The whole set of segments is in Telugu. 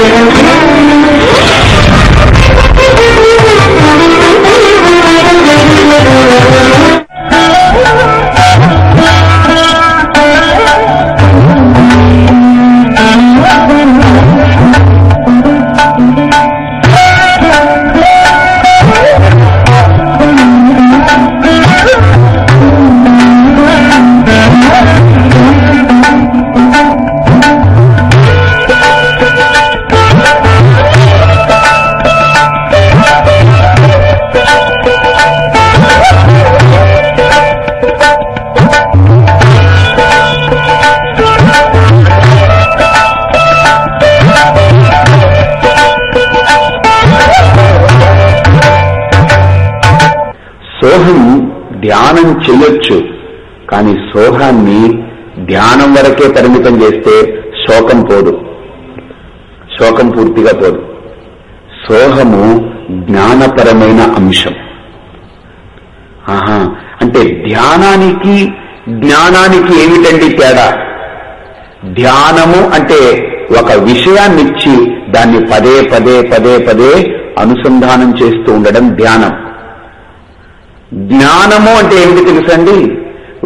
Yeah. ధ్యానం చేయొచ్చు కానీ సోహాన్ని ధ్యానం వరకే పరిమితం చేస్తే శోకం పోదు. శోకం పూర్తిగా పోదు. సోహము జ్ఞానపరమైన అంశం. ఆహా అంటే ధ్యానానికి జ్ఞానానికి ఏమిటండి తేడా? ధ్యానము అంటే ఒక విషయాన్నిచ్చి దాన్ని పదే పదే పదే పదే అనుసంధానం చేస్తూ ఉండడం ధ్యానం. జ్ఞానము అంటే ఏమిటి తెలుసండి?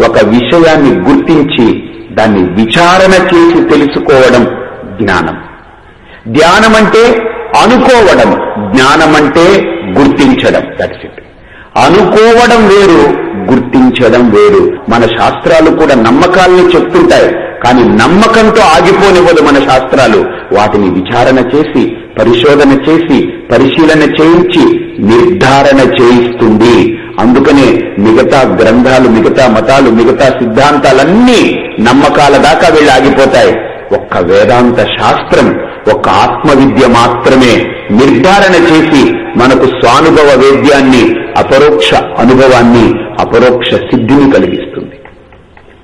ఒక విషయాన్ని గుర్తించి దాన్ని విచారణ చేసి తెలుసుకోవడం జ్ఞానం. ధ్యానం అంటే అనుకోవడం జ్ఞానం అంటే గుర్తించడం దట్స్ ఇట్ అనుకోవడం వేరు గుర్తించడం వేరు. మన శాస్త్రాలు కూడా నమ్మకాల్ని చెప్తుంటాయి. కానీ నమ్మకంతో ఆగిపోనివ్వదు మన శాస్త్రాలు. వాటిని విచారణ చేసి పరిశోధన చేసి పరిశీలన చేయించి నిర్ధారణ చేయిస్తుంది. అందుకనే మిగతా గ్రంథాలు మిగతా మతాలు మిగతా సిద్ధాంతాలన్నీ నమ్మకాల దాకా వెళ్ళి ఆగిపోతాయి. ఒక్క వేదాంత శాస్త్రం ఒక్క ఆత్మవిద్య మాత్రమే నిర్ధారణ చేసి మనకు స్వానుభవ వేద్యాన్ని అపరోక్ష అనుభవాన్ని అపరోక్ష సిద్ధిని కలిగిస్తుంది.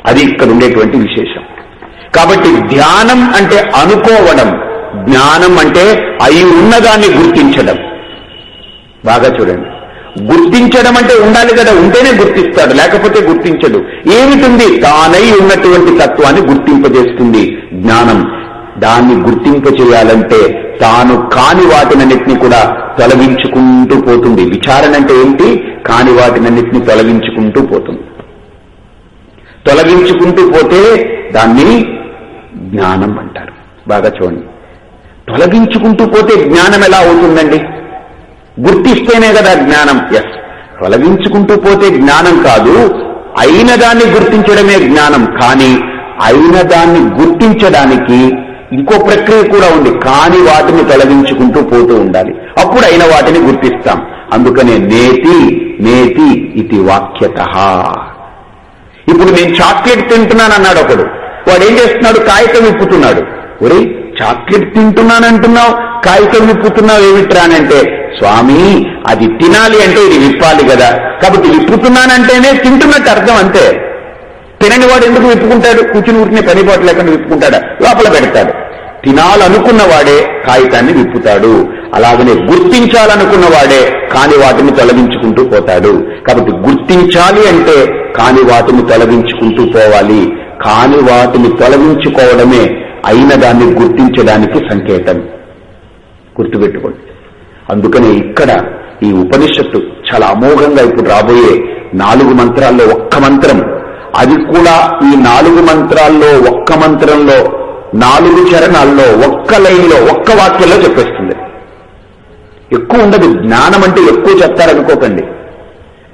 అది ఇక్కడ ఉండేటువంటి విశేషం. కాబట్టి ధ్యానం అంటే అనుకోవడం జ్ఞానం అంటే అయి ఉన్నదాన్ని గుర్తించడం. బాగా చూడండి. గుర్తించడం అంటే ఉండాలి కదా ఉంటేనే గుర్తిస్తాడు లేకపోతే గుర్తించడు. ఏమిటింది? తానై ఉన్నటువంటి తత్వాన్ని గుర్తింపజేస్తుంది జ్ఞానం. దాన్ని గుర్తింపచేయాలంటే తాను కాని వాటినన్నిటిని కూడా తొలగించుకుంటూ పోతుంది. విచారణ అంటే ఏంటి కాని వాటినన్నిటిని తొలగించుకుంటూ పోతుంది. తొలగించుకుంటూ పోతే దాన్ని జ్ఞానం అంటారు. బాగా చూడండి. తొలగించుకుంటూ పోతే జ్ఞానం ఎలా అవుతుందండి? గుర్తిస్తేనే కదా జ్ఞానం? ఎస్ తొలగించుకుంటూ పోతే జ్ఞానం కాదు అయిన దాన్ని గుర్తించడమే జ్ఞానం. కానీ అయిన దాన్ని గుర్తించడానికి ఇంకో ప్రక్రియ కూడా ఉంది. కాని వాటిని తొలగించుకుంటూ పోతూ ఉండాలి. అప్పుడు అయిన వాటిని గుర్తిస్తాం. అందుకనే నేతి నేతి ఇది వాక్యత. ఇప్పుడు నేను చాక్లెట్ తింటున్నాను అన్నాడు ఒకడు. వాడు ఏం చేస్తున్నాడు? కాగితం విప్పుతున్నాడు. ఒరే చాక్లెట్ తింటున్నానంటున్నావు? కాగితం విప్పుతున్నావు ఏమిట్రా అంటే స్వామి అది తినాలి అంటే ఇది విప్పాలి కదా. కాబట్టి విప్పుతున్నానంటేనే తింటున్నట్టు అర్థం అంతే. తినని వాడు ఎందుకు విప్పుకుంటాడు? కూర్చుని ఊరిని పనిపాటు లేకుండా విప్పుకుంటాడా? లోపల పెడతాడు. తినాలనుకున్న వాడే కాగితాన్ని విప్పుతాడు. అలాగనే గుర్తించాలనుకున్న వాడే కాని వాటిని తొలగించుకుంటూ పోతాడు. కాబట్టి గుర్తించాలి అంటే కాని వాటిని తొలగించుకుంటూ పోవాలి. కాని వాటిని తొలగించుకోవడమే అయిన దాన్ని గుర్తించడానికి సంకేతం. గుర్తుపెట్టుకోండి. అందుకనే ఇక్కడ ఈ ఉపనిషత్తు చాలా అమోఘంగా ఇప్పుడు రాబోయే నాలుగు మంత్రాల్లో ఒక్క మంత్రం. అది కూడా ఈ నాలుగు మంత్రాల్లో ఒక్క మంత్రంలో నాలుగు చరణాల్లో ఒక్క లైన్లో ఒక్క వాక్యంలో చెప్పేస్తుంది. ఎక్కువ ఉండదు. జ్ఞానం అంటే ఎక్కువ చెప్తారనుకోకండి.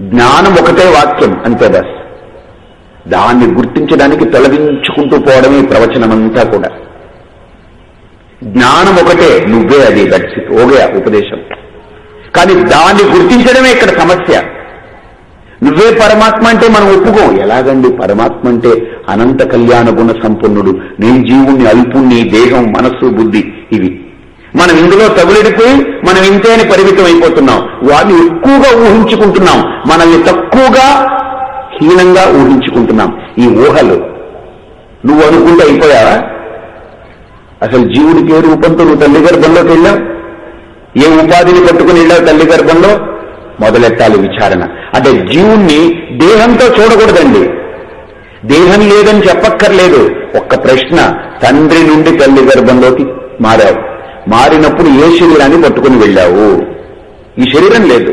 జ్ఞానం ఒకటే వాక్యం అంతే బస్. దాన్ని గుర్తించడానికి తొలగించుకుంటూ పోవడమే ఈ ప్రవచనమంతా కూడా. జ్ఞానం ఒకటే నువ్వే అది దట్స్ ఓగే ఉపదేశం. కానీ దాన్ని గుర్తించడమే ఇక్కడ సమస్య. నువ్వే పరమాత్మ అంటే మనం ఒప్పుకోం. ఎలాగండి పరమాత్మ అంటే అనంత కళ్యాణ గుణ సంపన్నుడు. నేను జీవుణ్ణి అల్పుణ్ణి దేహం మనస్సు బుద్ధి ఇవి. మనం ఇందులో తగులెడిపోయి మనం ఇంతే అని పరిమితం అయిపోతున్నాం. వాడిని ఎక్కువగా ఊహించుకుంటున్నాం. మనల్ని తక్కువగా హీనంగా ఊహించుకుంటున్నాం. ఈ ఊహలు. నువ్వు అనుకుంటే అయిపోయావా? అసలు జీవుడికి ఏ రూపంతో నువ్వు తల్లి గర్భంలోకి వెళ్ళావు? ఏ ఉపాధిని పట్టుకుని వెళ్ళావు తల్లి గర్భంలో? మొదలెట్టాలి విచారణ. అంటే జీవుణ్ణి దేహంతో చూడకూడదండి. దేహం లేదని చెప్పక్కర్లేదు. ఒక్క ప్రశ్న తండ్రి నుండి తల్లి గర్భంలోకి మారావు. మారినప్పుడు ఏ శరీరాన్ని పట్టుకుని వెళ్ళావు? ఈ శరీరం లేదు.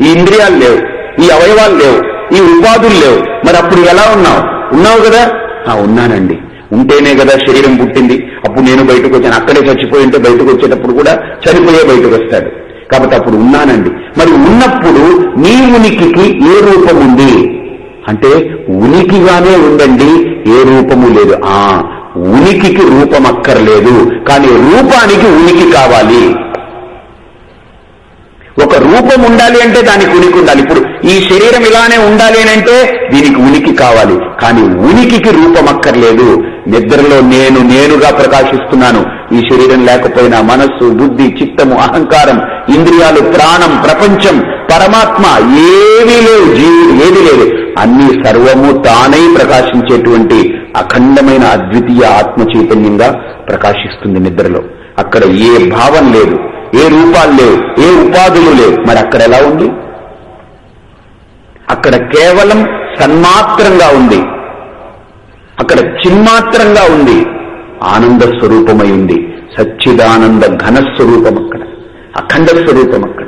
ఈ ఇంద్రియాలు లేవు. ఈ అవయవాలు లేవు. ఈ ఉపాధులు లేవు. మరి అప్పుడు ఎలా ఉన్నావు? ఉన్నావు కదా? ఆ ఉన్నానండి. ఉంటేనే కదా శరీరం పుట్టింది. అప్పుడు నేను బయటకు వచ్చాను. అక్కడే చచ్చిపోయి ఉంటే బయటకు వచ్చేటప్పుడు కూడా చనిపోయే బయటకు వస్తాడు. కాబట్టి అప్పుడు ఉన్నానండి. మరి ఉన్నప్పుడు నీ ఉనికికి ఏ రూపం ఉంది? అంటే ఉనికిగానే ఉండండి ఏ రూపము లేదు. ఆ ఉనికికి రూపం అక్కర్లేదు. కానీ రూపానికి ఉనికి కావాలి. ఒక రూపం ఉండాలి అంటే దానికి ఉనికి ఉండాలి. ఇప్పుడు ఈ శరీరం ఇలానే ఉండాలి అంటే దీనికి ఉనికి కావాలి. కానీ ఉనికికి రూపం అక్కర్లేదు. నిద్రలో నేను నేనుగా ప్రకాశిస్తున్నాను. ఈ శరీరం లేకపోయినా మనస్సు బుద్ధి చిత్తము అహంకారం ఇంద్రియాలు ప్రాణం ప్రపంచం పరమాత్మ ఏమీ లేవు జీవుడు ఏది లేదు. అన్ని సర్వము తానై ప్రకాశించేటువంటి అఖండమైన అద్వితీయ ఆత్మ చైతన్యంగా ప్రకాశిస్తుంది నిద్రలో. అక్కడ ఏ భావం లేదు ఏ రూపాలు లేవు ఏ ఉపాధులు లేవు. మరి అక్కడ ఎలా ఉంది? అక్కడ కేవలం సన్మాత్రంగా ఉంది. అక్కడ చిన్మాత్రంగా ఉంది. ఆనంద స్వరూపమై ఉంది. సచ్చిదానంద ఘన స్వరూపం అక్కడ. అఖండ స్వరూపం అక్కడ.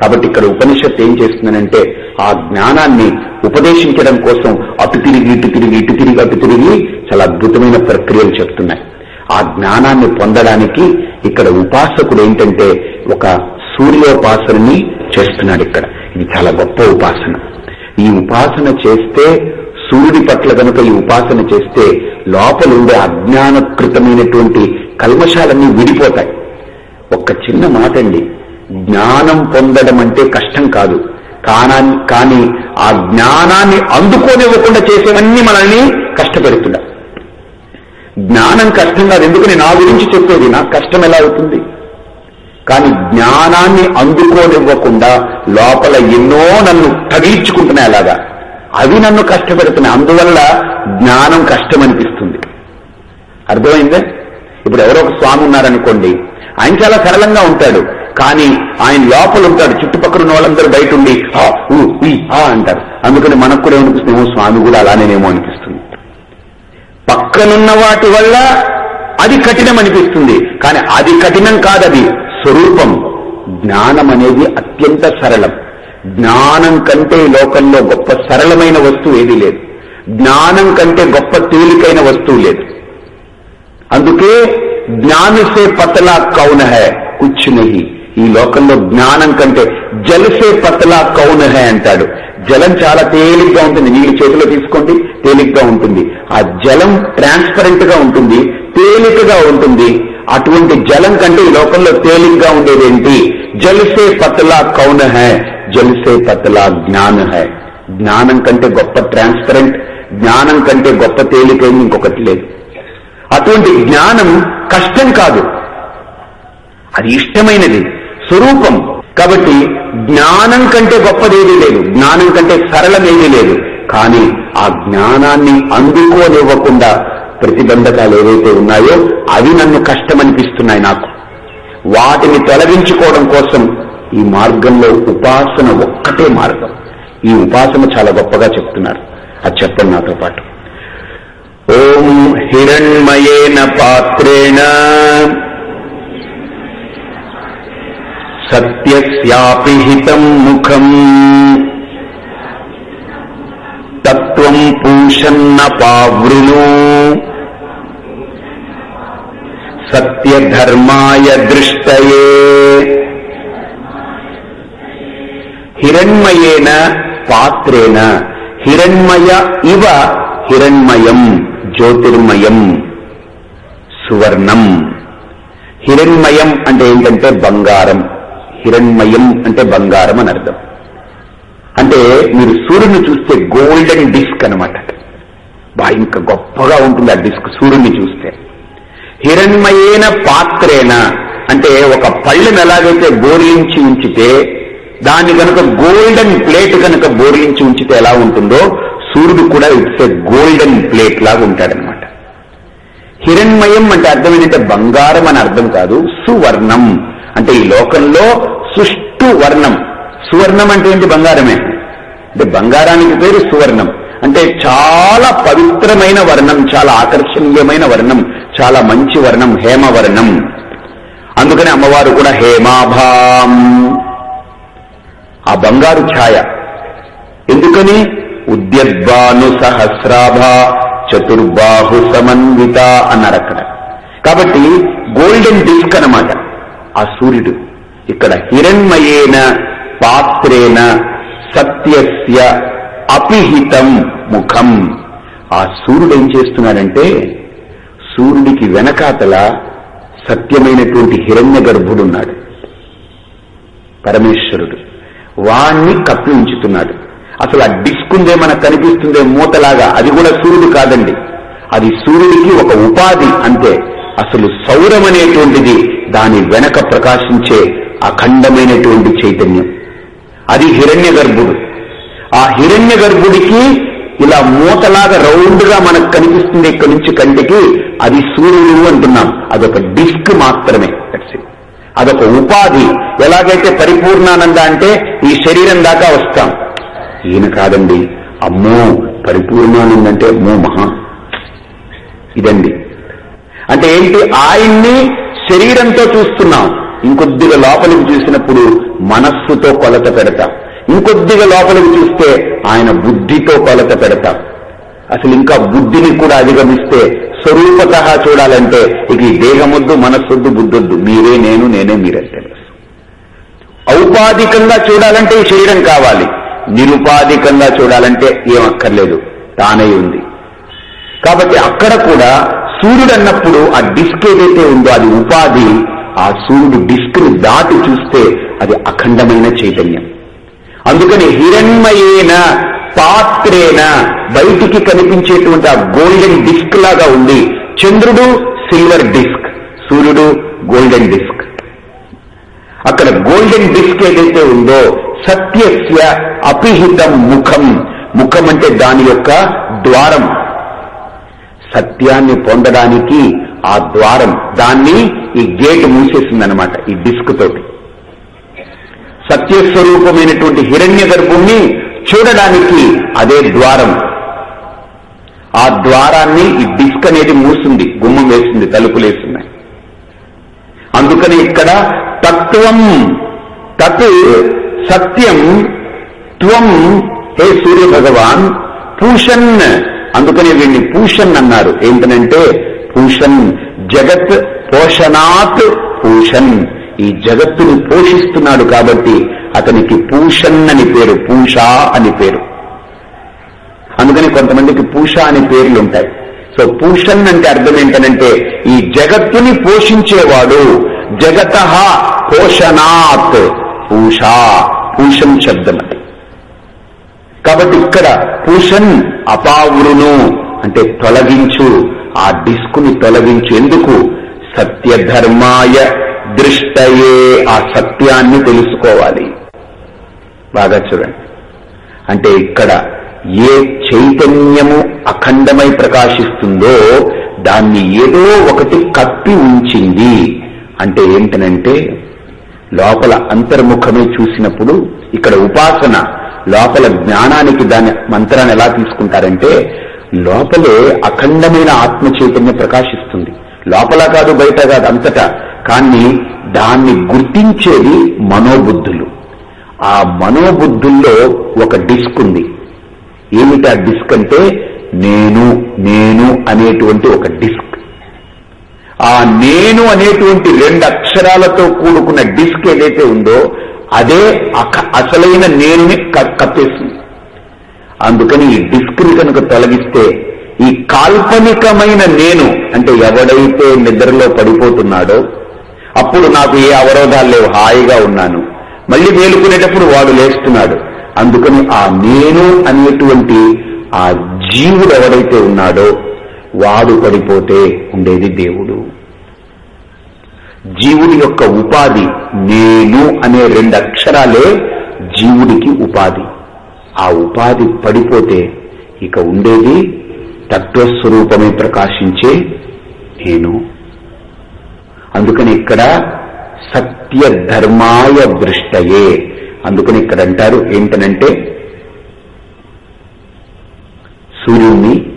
కాబట్టి ఇక్కడ ఉపనిషత్తు ఏం చేస్తుందనంటే ఆ జ్ఞానాన్ని ఉపదేశించడం కోసం అటు తిరిగి ఇటు తిరిగి ఇటు తిరిగి అటు తిరిగి చాలా అద్భుతమైన ప్రక్రియలు చెప్తున్నాయి. ఆ జ్ఞానాన్ని పొందడానికి ఇక్కడ ఉపాసకుడు ఏంటంటే ఒక సూర్యోపాసనని చేస్తున్నాడు ఇక్కడ. ఇది చాలా గొప్ప ఉపాసన. ఈ ఉపాసన చేస్తే సూర్యుడి పట్ల కనుక ఈ ఉపాసన చేస్తే లోపల ఉండే అజ్ఞానకృతమైనటువంటి కల్మశాలన్నీ విడిపోతాయి. ఒక్క చిన్న మాట అండి జ్ఞానం పొందడం అంటే కష్టం కాదు. కానా కానీ ఆ జ్ఞానాన్ని అందుకోనివ్వకుండా చేసేవన్నీ మనల్ని కష్టపెడుతున్నా జ్ఞానం కష్టం కాదు. ఎందుకని నా గురించి చెప్పేది. నాకు కష్టం ఎలా అవుతుంది? కానీ జ్ఞానాన్ని అందుకోనివ్వకుండా లోపల ఎన్నో నన్ను తగిలించుకుంటున్నాయి అలాగా. అవి నన్ను కష్టపెడుతున్నాయి. అందువల్ల జ్ఞానం కష్టం అనిపిస్తుంది అర్థమైందే? ఇప్పుడు ఎవరో ఒక స్వామి ఉన్నారనుకోండి ఆయన చాలా సరళంగా ఉంటాడు. కానీ ఆయన లోపల ఉంటాడు. చుట్టుపక్కల ఉన్న వాళ్ళందరూ బయట ఉండి ఆ ఊ ఈ ఆ అంటారు. అందుకని మనకు కూడా ఏమనిపిస్తుంది? ఏమో స్వామి కూడా అలానేనేమో అనిపిస్తుంది. పక్కనున్న వాటి వల్ల అది కఠినం అనిపిస్తుంది కానీ అది కఠినం కాదది స్వరూపం. జ్ఞానం అనేది అత్యంత సరళం. జ్ఞానం కంటే లోకంలో గొప్ప సరళమైన వస్తువు ఏదీ లేదు. జ్ఞానం కంటే గొప్ప తేలికైన వస్తువు లేదు. అందుకే జ్ఞానసే పతలా కౌన హై కుచ్ నహి. ఈ లోకంలో జ్ఞానం కంటే జలసే పతలా కౌన హై అంటాడు. జలం చాలా తేలిగ్గా ఉంటుంది. నీళ్ళు చేతిలో తీసుకోండి తేలిగ్గా ఉంటుంది. ఆ జలం ట్రాన్స్పరెంట్గా ఉంటుంది తేలికగా ఉంటుంది. అటువంటి జలం కంటే ఈ లోకంలో తేలిగ్గా ఉండేదేంటి? జలసే పతలా కౌన హై. జల్సే పతలా జ్ఞాన హై జ్ఞానం కంటే గొప్ప ట్రాన్స్పరెంట్ జ్ఞానం కంటే గొప్ప తేలికైంది ఇంకొకటి లేదు అటువంటి జ్ఞానం కష్టం కాదు అది ఇష్టమైనది స్వరూపం కాబట్టి జ్ఞానం కంటే గొప్పదేది లేదు జ్ఞానం కంటే సరళమేది లేదు కానీ ఆ జ్ఞానాన్ని అందుకోనివ్వకుండా ప్రతిబంధకాలు ఏవైతే ఉన్నాయో అవి నన్ను కష్టమనిపిస్తున్నాయి నాకు. వాటిని తొలగించుకోవడం కోసం ఈ మార్గంలో ఉపాసన ఒక్కటే మార్గం. ఈ ఉపాసన చాలా గొప్పగా చెప్తున్నారు. అది చెప్పండి నాతో పాటు. ఓం హిరణ్మయేన పాత్రేణ సత్యస్యాపిహితం ముఖం తత్వం పూషన్న పావృను సత్యధర్మాయ దృష్టయే హిరణ్మయేన పాత్రేన. హిరణ్మయ ఇవ హిరణ్మయం జ్యోతిర్మయం సువర్ణం. హిరణ్మయం అంటే ఏంటంటే బంగారం. హిరణ్మయం అంటే బంగారం అని అర్థం. అంటే మీరు సూర్యుని చూస్తే గోల్డెన్ డిస్క్ అనమాట బా ఇంకా గొప్పగా ఉంటుంది ఆ డిస్క్ సూర్యుని చూస్తే. హిరణ్మయేన పాత్రేన అంటే ఒక పళ్ళెను ఎలాగైతే గోరించి ఉంచితే దాన్ని కనుక గోల్డెన్ ప్లేట్ కనుక బోర్లించి ఉంచితే ఎలా ఉంటుందో సూర్యుడు కూడా ఇట్స్ ఏ గోల్డెన్ ప్లేట్ లాగా ఉంటాడనమాట హిరణ్మయం అంటే అర్థం ఏంటంటే బంగారం అని అర్థం కాదు సువర్ణం. అంటే ఈ లోకంలో సుష్టు వర్ణం. సువర్ణం అంటే ఏంటి బంగారమే? అంటే బంగారానికి పేరు సువర్ణం. అంటే చాలా పవిత్రమైన వర్ణం చాలా ఆకర్షణీయమైన వర్ణం చాలా మంచి వర్ణం హేమవర్ణం అందుకని అమ్మవారు కూడా హేమాభాం. ఆ బంగారు ఛాయ. ఎందుకని? ఉద్యద్భాను సహస్రాభ చతుర్బాహు సమన్విత అన్నారు అక్కడ. కాబట్టి గోల్డెన్ డిస్క్ అన్నమాట. ఆ సూర్యుడు ఇక్కడ హిరణ్మయేన పాత్రేన సత్యస్య అపిహితం ముఖం. ఆ సూర్యుడు ఏం చేస్తున్నాడంటే సూర్యుడికి వెనకాతల సత్యమైనటువంటి హిరణ్య గర్భుడున్నాడు పరమేశ్వరుడు. వాణ్ణి కప్పి ఉంచుతున్నాడు. అసలు ఆ డిస్క్ ఉందే మనకు కనిపిస్తుందే మూతలాగా. అది కూడా సూర్యుడు కాదండి. అది సూర్యుడికి ఒక ఉపాధి అంతే అసలు సౌరం అనేటువంటిది దాని వెనక ప్రకాశించే అఖండమైనటువంటి చైతన్యం. అది హిరణ్య గర్భుడు. ఆ హిరణ్య గర్భుడికి ఇలా మూతలాగా రౌండ్గా మనకు కనిపిస్తుంది ఇక్కడి నుంచి కంటికి అది సూర్యుడు అంటున్నాం. అదొక డిస్క్ మాత్రమే. అదొక ఉపాధి. ఎలాగైతే పరిపూర్ణానంద అంటే ఈ శరీరం దాకా వస్తాం. ఈయన కాదండి. అమ్మో పరిపూర్ణానంద అంటే అమ్మో మహా. ఇదండి. అంటే ఏంటి? ఆయన్ని శరీరంతో చూస్తున్నాం. ఇంకొద్దిగా లోపలికి చూసినప్పుడు మనస్సుతో కొలత పెడతాం. ఇంకొద్దిగా లోపలికి చూస్తే ఆయన బుద్ధితో కొలత పెడతాం. అసలు ఇంకా బుద్ధిని కూడా అధిగమిస్తే స్వరూపత చూడాలంటే ఇక ఈ దేహమొద్దు మనస్సొద్దు బుద్ధొద్దు. మీరే నేను నేనే మీరే. తెలుసు ఔపాధికంగా చూడాలంటే ఈ శరీరం కావాలి. నిరుపాధికంగా చూడాలంటే ఏమక్కర్లేదు. అక్కర్లేదు తానై ఉంది. కాబట్టి అక్కడ కూడా సూర్యుడు అన్నప్పుడు ఆ డిస్క్ ఏదైతే ఉందో అది ఉపాధి ఆ సూర్యుడు డిస్క్ను దాటి చూస్తే అది అఖండమైన చైతన్యం. అందుకని హిరణ్మయేన పాత్రేన బయటికి కనిపించేటువంటి ఆ గోల్డెన్ డిస్క్ లాగా ఉంది. చంద్రుడు సిల్వర్ డిస్క్ సూర్యుడు గోల్డెన్ డిస్క్. అక్కడ గోల్డెన్ డిస్క్ ఏదైతే ఉందో సత్యస్య అపిహితం ముఖం. ముఖం అంటే దాని యొక్క ద్వారం. సత్యాన్ని పొందడానికి ఆ ద్వారం దాన్ని ఈ గేట్ మూసేసిందనమాట ఈ డిస్క్ తోటి. సత్యస్వరూపమైనటువంటి హిరణ్య గర్భుణ్ణి చూడడానికి అదే ద్వారం. ఆ ద్వారాన్ని ఈ డిస్క్ అనేది మూసింది గుమ్మం వేసింది తలుపు వేస్తున్నాయి. అందుకని ఇక్కడ తత్వం తత్ సత్యం త్వం హే సూర్య భగవాన్ పూషన్ అందుకని వీడిని పూషన్ అన్నారు. ఏంటనంటే పూషన్ జగత్ పోషణాత్ పూషన్ ఈ జగత్తును పోషిస్తున్నాడు కాబట్టి అతనికి పూషన్ అని పేరు పూషా అని పేరు. అందుకని కొంతమందికి పూష అని పేర్లు ఉంటాయి. సో పూషన్ అంటే అర్థం ఏంటనంటే ఈ జగత్తుని పోషించేవాడు జగత పోషణాత్ పూష పూషం శబ్దం అది. కాబట్టి ఇక్కడ పూషన్ అపావురును అంటే తొలగించు ఆ డిస్కుని తొలగించు. ఎందుకు? సత్యధర్మాయ దృష్టయే ఆ సత్యాన్ని తెలుసుకోవాలి. బాగా చూడండి. అంటే ఇక్కడ ఏ చైతన్యము అఖండమై ప్రకాశిస్తుందో దాన్ని ఏదో ఒకటి కప్పి ఉంచింది. అంటే ఏంటనంటే లోపల అంతర్ముఖమే చూసినప్పుడు ఇక్కడ ఉపాసన లోపల జ్ఞానానికి దాని మంత్రాన్ని ఎలా తీసుకుంటారంటే లోపలే అఖండమైన ఆత్మ చైతన్యం ప్రకాశిస్తుంది. లోపల కాదు బయట కాదు అంతటా. కానీ దాన్ని గుర్తించేది మనోబుద్ధులు. ఆ మనోబుద్ధుల్లో ఒక డిస్క్ ఉంది. ఏమిటి ఆ డిస్క్ అంటే నేను నేను అనేటువంటి ఒక డిస్క్. ఆ నేను అనేటువంటి రెండు అక్షరాలతో కూడుకున్న డిస్క్ ఏదైతే ఉందో అదే అక- అసలైన నేనుని కప్పేస్తుంది. అందుకని ఈ డిస్క్ని కనుక తొలగిస్తే ఈ కాల్పనికమైన నేను అంటే ఎవడైతే నిద్రలో పడిపోతున్నాడో అప్పుడు నాకు ఏ అవరోధాలు లేవు హాయిగా ఉన్నాను. మళ్ళీ మేలుకునేటప్పుడు వాడు లేస్తున్నాడు. అందుకని ఆ నేను అనేటువంటి ఆ జీవుడు ఎవడైతే ఉన్నాడో వాడు పడిపోతే ఉండేది దేవుడు. జీవుడి యొక్క ఉపాధి నేను అనే రెండు అక్షరాలే జీవుడికి ఉపాధి. ఆ ఉపాధి పడిపోతే ఇక ఉండేది తత్వస్వరూపమే ప్రకాశించే నేను. అందుకని ఇక్కడ సత్య ధర్మాయ దృష్టయే. అందుకని ఇక్కడ అంటారు ఏంటనంటే సూర్యుణ్ణి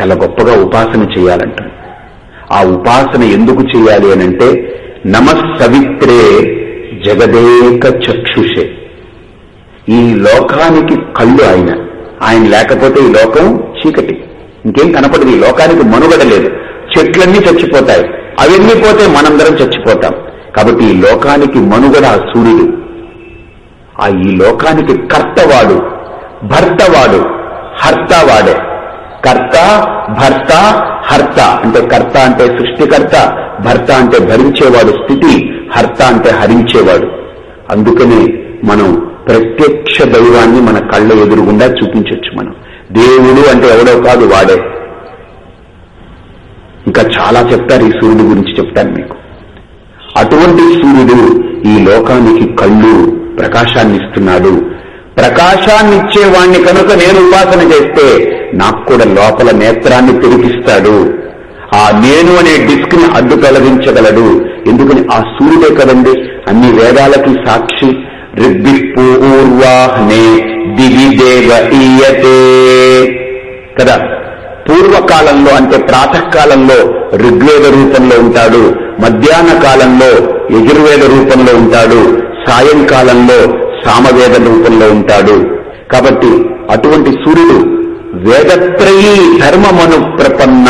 చాలా గొప్పగా ఉపాసన చేయాలంటారు ఆ ఉపాసన ఎందుకు చేయాలి అనంటే నమ సవిత్రే జగదేక చక్షుషే. ఈ లోకానికి కళ్ళు ఆయన. ఆయన లేకపోతే ఈ లోకం చీకటి. ఇంకేం కనపడదు ఈ లోకానికి మనుగడ లేదు. చెట్లన్నీ చచ్చిపోతాయి. అవన్నీ పోతే మనందరం చచ్చిపోతాం. కాబట్టి ఈ లోకానికి మనుగడ సూర్యుడు. ఆ ఈ లోకానికి కర్తవాడు భర్తవాడు హర్త వాడే కర్త భర్త హర్త అంటే కర్త అంటే సృష్టికర్త భర్త అంటే భరించేవాడు స్థితి హర్త అంటే హరించేవాడు. అందుకనే మనం ప్రత్యక్ష దైవాన్ని మన కళ్ళ ఎదురుగుండా చూపించవచ్చు మనం. దేవుడు అంటే ఎవడో కాదు వాడే. ఇంకా చాలా చెప్తారు ఈ సూర్యుడి గురించి చెప్తాను మీకు. అటువంటి సూర్యుడు ఈ లోకానికి కళ్ళు ప్రకాశాన్ని ఇస్తున్నాడు ప్రకాశాన్ని కనుక నేను ఉపాసన చేస్తే నాకు కూడా లోపల నేత్రాన్ని తెరిపిస్తాడు ఆ నేను అనే డిస్క్ని అడ్డు పెలవించగలడు ఎందుకని ఆ సూర్యుడే కదండి? అన్ని వేదాలకి సాక్షి. రిద్దిపూర్వాహ్నే దివిదేవ ఈయతే. కదా? పూర్వకాలంలో అంటే ప్రాతకాలంలో ఋగ్వేద రూపంలో ఉంటాడు మధ్యాహ్న కాలంలో యజుర్వేద రూపంలో ఉంటాడు సాయంకాలంలో సామవేద రూపంలో ఉంటాడు. కాబట్టి అటువంటి సూర్యుడు వేదత్రయీ ధర్మమను ప్రపన్న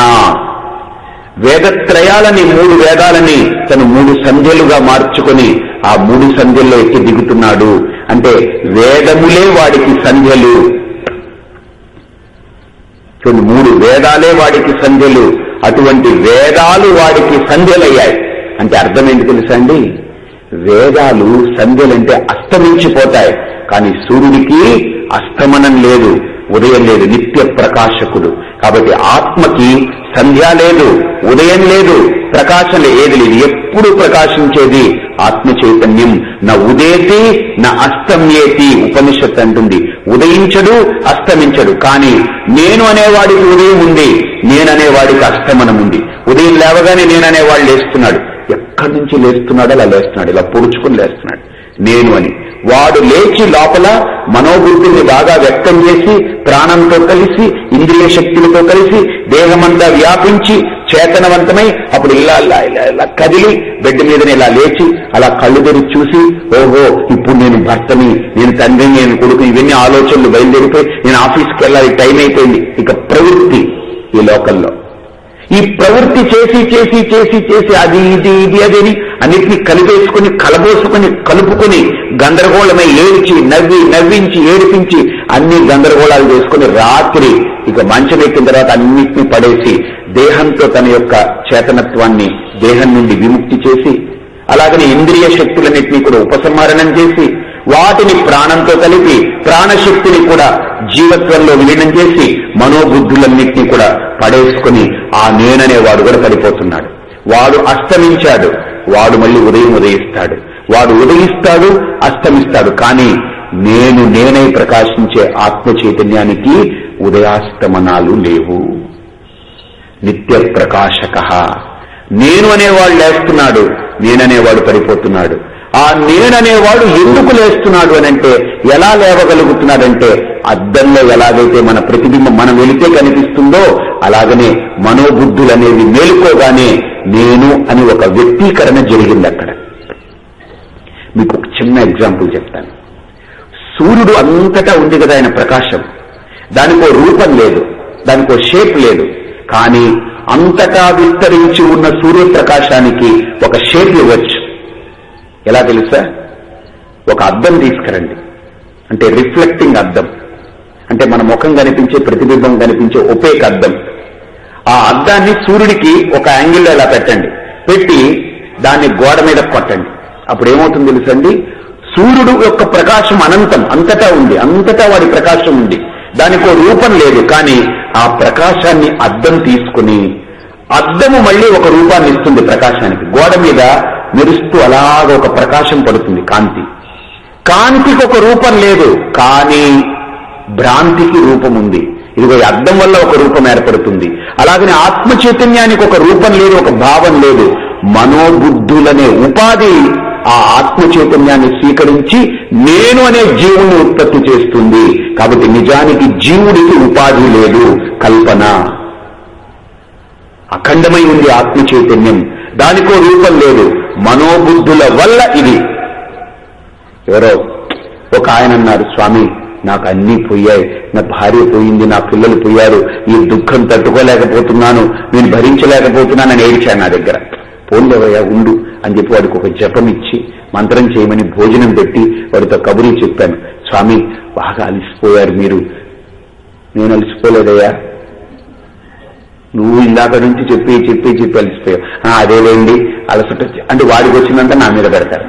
వేదత్రయాలని మూడు వేదాలని తను మూడు సంధ్యలుగా మార్చుకొని ఆ మూడు సంధ్యల్లో ఎక్కి దిగుతున్నాడు. అంటే వేదములే వాడికి సంధ్యలు. చూడండి మూడు వేదాలే వాడికి సంధ్యలు. అటువంటి వేదాలు వాడికి సంధ్యలయ్యాయి. అంటే అర్థం ఏంటి తెలుసా అండి? వేదాలు సంధ్యలంటే అస్తమించిపోతాయి. కానీ సూర్యుడికి అస్తమనం లేదు. ఉదయం లేదు నిత్య ప్రకాశకుడు. కాబట్టి ఆత్మకి సంధ్య లేదు ఉదయం లేదు ప్రకాశం ఏది లేదు. ఎప్పుడు ప్రకాశించేది? ఆత్మ చైతన్యం. నా ఉదేతి నా అస్తమ్యేతి ఉపనిషత్ అంటుంది. ఉదయించడు అస్తమించడు. కానీ నేను అనేవాడికి ఉదయం ఉంది నేననేవాడికి అస్తమనం ఉంది. ఉదయం లేవగానే నేననేవాడు లేస్తున్నాడు. ఎక్కడి నుంచి లేస్తున్నాడు అలా లేస్తున్నాడు ఇలా పొడుచుకుని లేస్తున్నాడు. నేను అని. వాడు లేచి లోపల మనోబుద్ధిని బాగా వ్యక్తం చేసి ప్రాణంతో కలిసి ఇంద్రియ శక్తులతో కలిసి దేహమంతా వ్యాపించి చేతనవంతమై అప్పుడు ఇలా ఇలా ఇలా ఇలా కదిలి బెడ్ మీదనే ఇలా లేచి అలా కళ్ళు తెరిచి చూసి ఓహో ఇప్పుడు నేను భర్తని నేను తండ్రిని నేను కొడుకు ఇవన్నీ ఆలోచనలు బయలుదేరిపోయి నేను ఆఫీస్కి వెళ్ళాలి టైం అయిపోయింది. ఇక ప్రవృత్తి ఈ లోకంలో. ఈ ప్రవృత్తి చేసి చేసి చేసి చేసి అది ఇది ఇది అదని అన్నిటినీ కలిపేసుకుని కలబోసుకుని కలుపుకుని గందరగోళమై ఏడ్చి నవ్వి నవ్వించి ఏడిపించి అన్ని గందరగోళాలు చేసుకుని రాత్రి ఇక మంచం ఎక్కిన తర్వాత అన్నిటినీ పడేసి దేహంతో తన యొక్క చేతనత్వాన్ని దేహం నుండి విముక్తి చేసి అలాగనే ఇంద్రియ శక్తులన్నింటినీ కూడా ఉపసంహరణం చేసి వాటిని ప్రాణంతో కలిపి ప్రాణశక్తిని కూడా జీవత్వంలో విలీనం చేసి మనోబుద్ధులన్నింటినీ కూడా పడేసుకుని ఆ నేననే వాడు కూడా పడిపోతున్నాడు. వాడు అస్తమించాడు. వాడు మళ్ళీ ఉదయం ఉదయిస్తాడు. వాడు ఉదయిస్తాడు అస్తమిస్తాడు. కానీ నేను నేనై ప్రకాశించే ఆత్మ చైతన్యానికి ఉదయాస్తమనాలు లేవు. నిత్య ప్రకాశక. నేను అనేవాడు లేస్తున్నాడు. నేననేవాడు పడిపోతున్నాడు. ఆ నేననేవాడు ఎందుకు లేస్తున్నాడు అని అంటే ఎలా లేవగలుగుతున్నాడంటే అద్దంలో ఎలాగైతే మన ప్రతిబింబం మనం వెళితే కనిపిస్తుందో అలాగనే మనోబుద్ధులనేవి మేలుకోగానే నేను అని ఒక వ్యక్తీకరణ జరిగింది అక్కడ. మీకు ఒక చిన్న ఎగ్జాంపుల్ చెప్తాను. సూర్యుడు అంతటా ఉంది కదా ఆయన ప్రకాశం. దానికో రూపం లేదు దానికో షేప్ లేదు. కానీ అంతటా విస్తరించి ఉన్న సూర్యప్రకాశానికి ఒక షేప్ ఇవ్వచ్చు. ఎలా తెలుసా? ఒక అద్దం తీసుకురండి. అంటే రిఫ్లెక్టింగ్ అద్దం. అంటే మన ముఖం కనిపించే ప్రతిబింబం కనిపించే ఒపేక్ అద్దం ఆ అద్దాన్ని సూర్యుడికి ఒక యాంగిల్లో ఇలా పెట్టండి. పెట్టి దాన్ని గోడ మీద కొట్టండి. అప్పుడు ఏమవుతుంది తెలుసండి? సూర్యుడు యొక్క ప్రకాశం అనంతం అంతటా ఉంది అంతటా వాడి ప్రకాశం ఉంది. దానికి రూపం లేదు కానీ ఆ ప్రకాశాన్ని అద్దం తీసుకుని అద్దము మళ్ళీ ఒక రూపాన్ని ఇస్తుంది ప్రకాశానికి. గోడ మీద మెరుస్తూ అలాగ ఒక ప్రకాశం పడుతుంది కాంతి. కాంతికి ఒక రూపం లేదు కానీ భ్రాంతికి రూపం ఉంది ఇదిగో ఈ వల్ల ఒక రూపం ఏర్పడుతుంది. అలాగనే ఆత్మ చైతన్యానికి ఒక రూపం లేదు ఒక భావం లేదు. మనోబుద్ధులనే ఉపాధి ఆ ఆత్మ చైతన్యాన్ని స్వీకరించి నేను అనే జీవుని ఉత్పత్తి చేస్తుంది. కాబట్టి నిజానికి జీవుడికి ఉపాధి లేదు కల్పన. అఖండమై ఉంది ఆత్మ చైతన్యం దానికో రూపం లేదు. మనోబుద్ధుల వల్ల ఇది. ఎవరో ఒక ఆయన అన్నారు స్వామి నాకు అన్నీ పోయాయి. నా భార్య పోయింది నా పిల్లలు పోయారు. ఈ దుఃఖం తట్టుకోలేకపోతున్నాను నేను భరించలేకపోతున్నానని ఏడిచాను నా దగ్గర. పోలేవయ్యా ఉండు అని చెప్పి వాడికి ఒక జపం ఇచ్చి మంత్రం చేయమని భోజనం పెట్టి వాడితో కబురి చెప్పాను. స్వామి బాగా అలసిపోయారు మీరు. నేను అలసిపోలేదయ్యా. నువ్వు ఇందాక నుంచి చెప్పి చెప్పి చెప్పి అలసిపోయావు. అదేలేండి అలసట అంటే వాడికి వచ్చిందంతా నా మీద పెడతారు.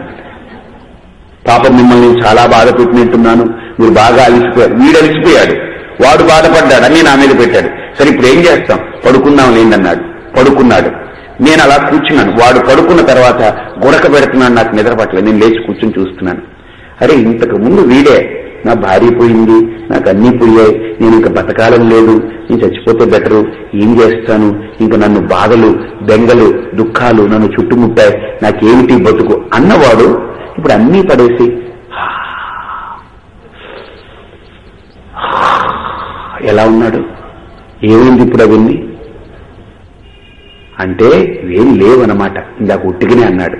పాపం మిమ్మల్ని చాలా బాధ పెట్టినట్టున్నాను. మీరు బాగా అలిసిపోయారు వీడు అలిసిపోయాడు. వాడు బాధపడ్డాడు అని నా మీద పెట్టాడు. సరే ఇప్పుడు ఏం చేస్తాం? పడుకుందాం లేదన్నాడు పడుకున్నాడు. నేను అలా కూర్చున్నాను. వాడు పడుకున్న తర్వాత గుడక పెడుతున్నాను నాకు నిద్ర పట్టలేదు నేను లేచి కూర్చుని చూస్తున్నాను. అరే ఇంతకు ముందు వీడే. నా భార్య పోయింది నాకు అన్నీ పోయాయి నేను ఇంకా బతకాలం లేదు నేను చచ్చిపోతే బెటరు ఏం చేస్తాను? ఇంకా నన్ను బాధలు బెంగలు దుఃఖాలు నన్ను చుట్టుముట్టాయి నాకేమిటి బతుకు? అన్నవాడు ఇప్పుడు అన్నీ పడేసి ఎలా ఉన్నాడు? ఏమైంది ఇప్పుడు అవన్నీ అంటే ఏం లేవన్నమాట. ఇందాక ఉట్టిగానే అన్నాడు.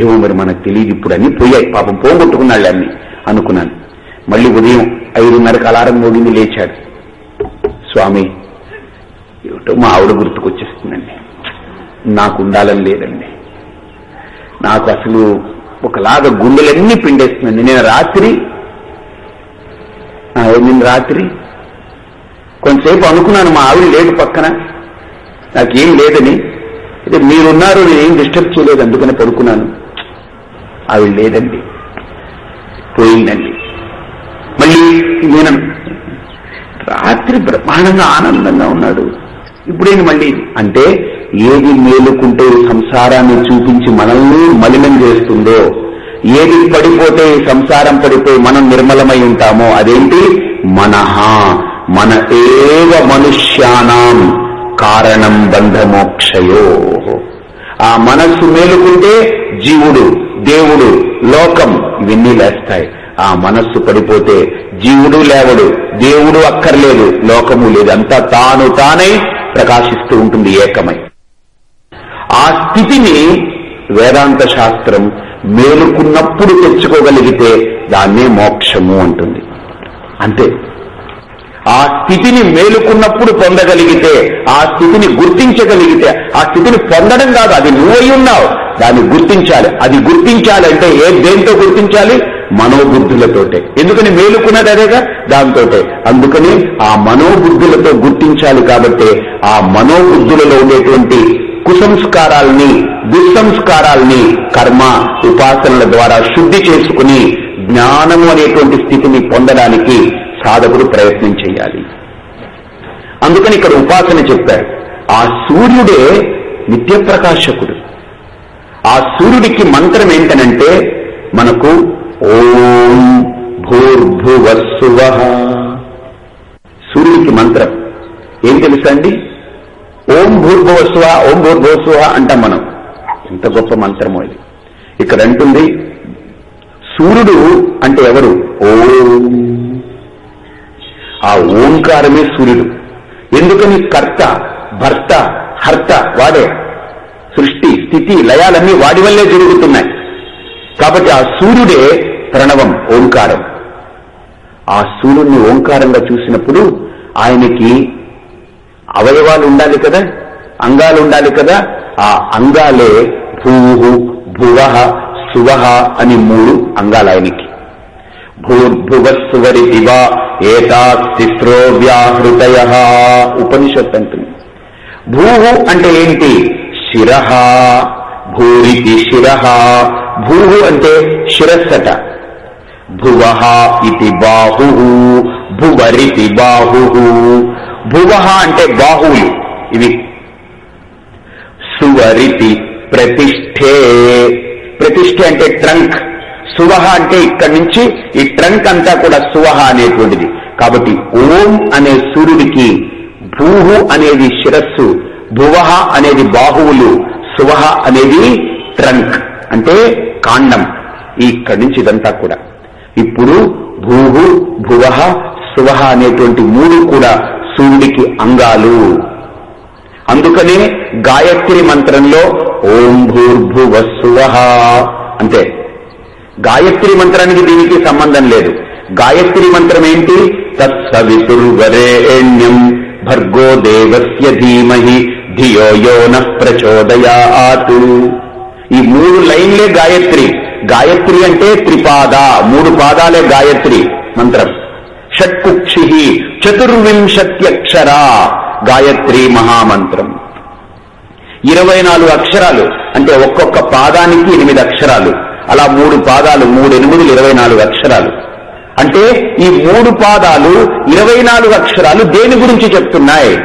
ఏమో మరి మనకు తెలియదు ఇప్పుడు అన్ని పోయాయి. పాపం పోగొట్టుకున్నాళ్ళు అన్ని అనుకున్నాను. మళ్ళీ ఉదయం ఐదున్నరకు అలారం మోగింది లేచాడు. స్వామి ఏమిటో మా ఆవిడ గుర్తుకొచ్చేస్తుందండి నాకు ఉండాలని లేదండి. నాకు అసలు ఒకలాగా గుండెలన్నీ పిండేస్తుందండి. నేను రాత్రి నిన్న రాత్రి? కొంతసేపు అనుకున్నాను మా ఆవిడ లేదు పక్కన. నాకేం లేదని. అయితే మీరున్నారు నేనేం డిస్టర్బ్ చేయలేదు అందుకని పడుకున్నాను. ఆవిడ లేదండి. పోయిందండి. మళ్ళీ నేను రాత్రి బ్రహ్మాండంగా ఆనందంగా ఉన్నాడు. ఇప్పుడేంటి మళ్ళీ? అంటే ఏది మేలుకుంటే సంసారాన్ని చూపించి మనల్ని మలినం చేస్తుందో ఏది పడిపోతే సంసారం పడిపోయి మనం నిర్మలమై ఉంటామో అదేంటి? మనహ. మన ఏవ మనుష్యానాం కారణం బంధమోక్షయో. ఆ మనస్సు మేలుకుంటే జీవుడు దేవుడు లోకం ఇవన్నీ లేస్తాయి. ఆ మనస్సు పడిపోతే జీవుడు లేవడు దేవుడు అక్కర్లేదు లోకము లేదు. అంతా తాను తానై ప్రకాశిస్తూ ఉంటుంది ఏకమై. ఆ స్థితిని వేదాంత శాస్త్రం మేలుకున్నప్పుడు తెచ్చుకోగలిగితే దాన్నే మోక్షము అంటుంది. అంతే. ఆ స్థితిని మేలుకున్నప్పుడు పొందగలిగితే ఆ స్థితిని గుర్తించగలిగితే ఆ స్థితిని పొందడం కాదు అది నువ్వై ఉన్నావు. దాన్ని గుర్తించాలి. అది గుర్తించాలంటే ఏ దేంతో గుర్తించాలి? మనోబుద్ధులతోటే. ఎందుకని మేలుకున్నది అదేగా? దాంతో అందుకని ఆ మనోబుద్ధులతో గుర్తించాలి కాబట్టి ఆ మనోబుద్ధులలో ఉండేటువంటి కుసంస్కారాల్ని దుస్సంస్కారాల్ని కర్మ ఉపాసనల ద్వారా శుద్ధి చేసుకుని జ్ఞానము అనేటువంటి స్థితిని పొందడానికి సాధకుడు ప్రయత్నం చేయాలి. అందుకని ఇక్కడ ఉపాసన చెప్పారు. ఆ సూర్యుడే నిత్యప్రకాశకుడు. ఆ సూర్యుడికి మంత్రం ఏంటనంటే మనకు ఓం భూర్భువస్సువ. సూర్యుడికి మంత్రం. ఏం తెలుసా అండి? ఓం భూర్భువస్వ ఓం భూర్భువస్వ అంటాం మనం. ఎంత గొప్ప మంత్రమో ఇది. ఇక్కడ అంటుంది సూర్యుడు అంటే ఎవరు? ఓం. ఆ ఓంకారమే సూర్యుడు. ఎందుకని కర్త భర్త హర్త వాడే? సృష్టి స్థితి లయాలన్నీ వాడి వల్లే జరుగుతున్నాయి. కాబట్టి ఆ సూర్యుడే ప్రణవం ఓంకారం. ఆ సూర్యుడిని ఓంకారంగా చూసినప్పుడు ఆయనకి అవయవాలు ఉండాలి కదా? అంగాలు ఉండాలి కదా? ఆ అంగాలే భూ భువ సువహ అని మూడు అంగాలు ఆయనకి. భూర్భువస్సువరి దివ ఏతా తిస్రో వ్యాహృతయ. ఉపనిషత్ అంటుంది భూ అంటే ఏంటి? శిర. భూరికి శిర. భూ అంటే శిరస్సట. భువ ఇది బాహు భువరితి బాహు భువ అంటే బాహువులు ఇవి. సువరితి ప్రతిష్ఠే. ప్రతిష్ఠ అంటే ట్రంక్. సువహ అంటే ఇక్కడి నుంచి ఈ ట్రంక్ అంతా కూడా సువహ అనేటువంటిది. కాబట్టి ఓం అనే సూర్యుడికి భూహు అనేది శిరస్సు భువహ అనేది బాహువులు సువహ అనేది ట్రంక్ అంటే కాండం. ఇక్కడి నుంచి ఇదంతా కూడా. ఇప్పుడు భూహు భువహ సువహ అనేటువంటి మూడు కూడా సూర్యుడికి అంగాలు. అందుకనే గాయత్రి మంత్రంలో ఓం భూర్భువ సువహ అంతే గాయత్రి మంత్రానికి దీనికి సంబంధం లేదు. గాయత్రి మంత్రం ఏంటి? తత్సవితుర్వరేణ్యం భర్గో దేవస్య ధీమహి ధియో యో న ప్రచోదయాతు. ఈ మూడు లైన్లే గాయత్రి. గాయత్రి అంటే త్రిపాద. మూడు పాదాలే గాయత్రి మంత్రం. షట్కుక్షి చతుర్వింశత్యక్షరా గాయత్రి మహామంత్రం. ఇరవై నాలుగు అక్షరాలు. అంటే ఒక్కొక్క పాదానికి ఎనిమిది అక్షరాలు. అలా మూడు పాదాలు మూడు ఎనిమిదిలు ఇరవై నాలుగు అక్షరాలు. అంటే ఈ మూడు పాదాలు ఇరవై నాలుగు అక్షరాలు దేని గురించి చెప్తున్నాయి?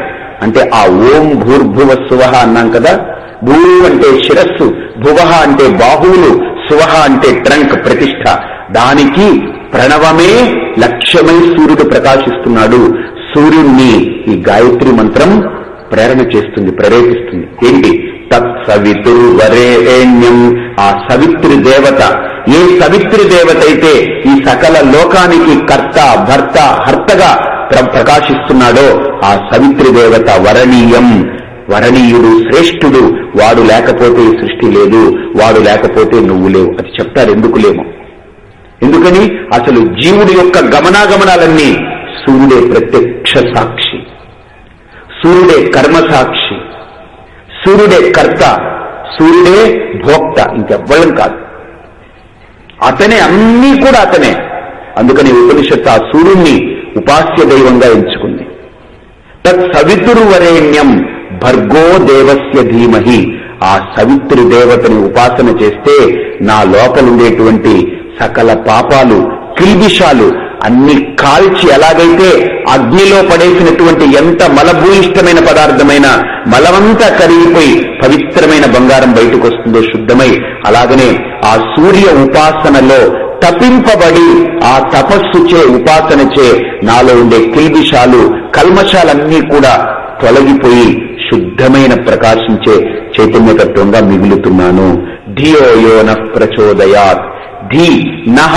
అంటే ఆ ఓం భూర్భువ సువహ అన్నాం కదా. భూ అంటే శిరస్సు భువహ అంటే బాహువులు సువహ అంటే ట్రంక్ ప్రతిష్ట. దానికి ప్రణవమే లక్ష్యమై సూర్యుడు ప్రకాశిస్తున్నాడు. సూర్యుణ్ణి ఈ గాయత్రి మంత్రం ప్రేరణ చేస్తుంది ప్రేరేపిస్తుంది. ఏంటి? తత్సవితుర్వరేణ్యం. ఆ సవిత్రి దేవత ఏ సవిత్రి దేవత అయితే ఈ సకల లోకానికి కర్త భర్త హర్తగా ప్రకాశిస్తున్నాడో ఆ సవిత్రి దేవత వరణీయం. వరణీయుడు శ్రేష్ఠుడు వాడు లేకపోతే సృష్టి లేదు వాడు లేకపోతే నువ్వు లేవు. అది చెప్తారు ఎందుకులేమో ఎందుకని? అసలు జీవుడి యొక్క గమనాగమనాలన్నీ సూర్యుడే ప్రత్యక్ష సాక్షి. సూర్యుడే కర్మ సాక్షి సూర్యుడే కర్త సూర్యుడే భోక్త ఇంకెవ్వడం కాదు. అతనే అన్నీ కూడా అతనే. అందుకని ఉపనిషత్తు ఆ సూర్యుణ్ణి ఉపాస్య దైవంగా ఎంచుకుంది. తత్ సవితుర్వరేణ్యం భర్గో దేవస్య ధీమహి. ఆ సవిత్రు దేవతని ఉపాసన చేస్తే నా లోపలుండేటువంటి సకల పాపాలు కిల్బిషాలు అన్ని కాల్చి ఎలాగైతే అగ్నిలో పడేసినటువంటి ఎంత మలభూయిష్టమైన పదార్థమైన మలమంతా కరిగిపోయి పవిత్రమైన బంగారం బయటకు వస్తుందో శుద్ధమై అలాగనే ఆ సూర్య ఉపాసనలో తపింపబడి ఆ తపస్సు చే ఉపాసన చే నాలో ఉండే కిల్బిషాలు కల్మషాలన్నీ కూడా తొలగిపోయి శుద్ధమైన ప్రకాశించే చైతన్యతత్వంగా మిగులుతున్నాను. ధియో యోన ప్రచోదయాత్. ధీ నహ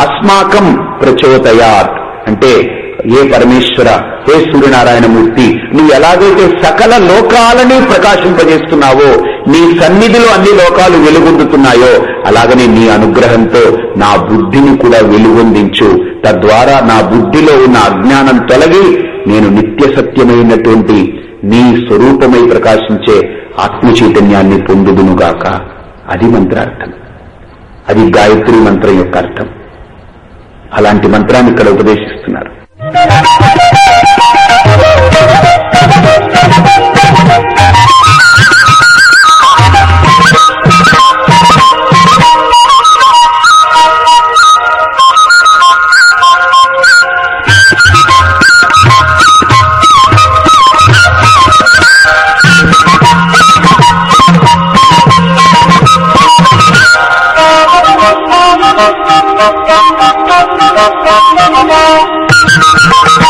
అస్మాకం ప్రచోదయాత్. అంటే ఏ పరమేశ్వర హే సూర్యనారాయణమూర్తి నువ్వు ఎలాగైతే సకల లోకాలని ప్రకాశింపజేస్తున్నావో నీ సన్నిధిలో అన్ని లోకాలు వెలుగొందుతున్నాయో అలాగనే నీ అనుగ్రహంతో నా బుద్ధిని కూడా వెలుగొందించు. తద్వారా నా బుద్ధిలో ఉన్న అజ్ఞానం తొలగి నేను నిత్య సత్యమైనటువంటి నీ స్వరూపమై ప్రకాశించే ఆత్మ చైతన్యాన్ని పొందుదునుగాక. అది మంత్రార్థం. అది గాయత్రి మంత్రం యొక్క అర్థం. అలాంటి మంత్రాన్ని ఇక్కడ ఉపదేశిస్తున్నారు. Thank you.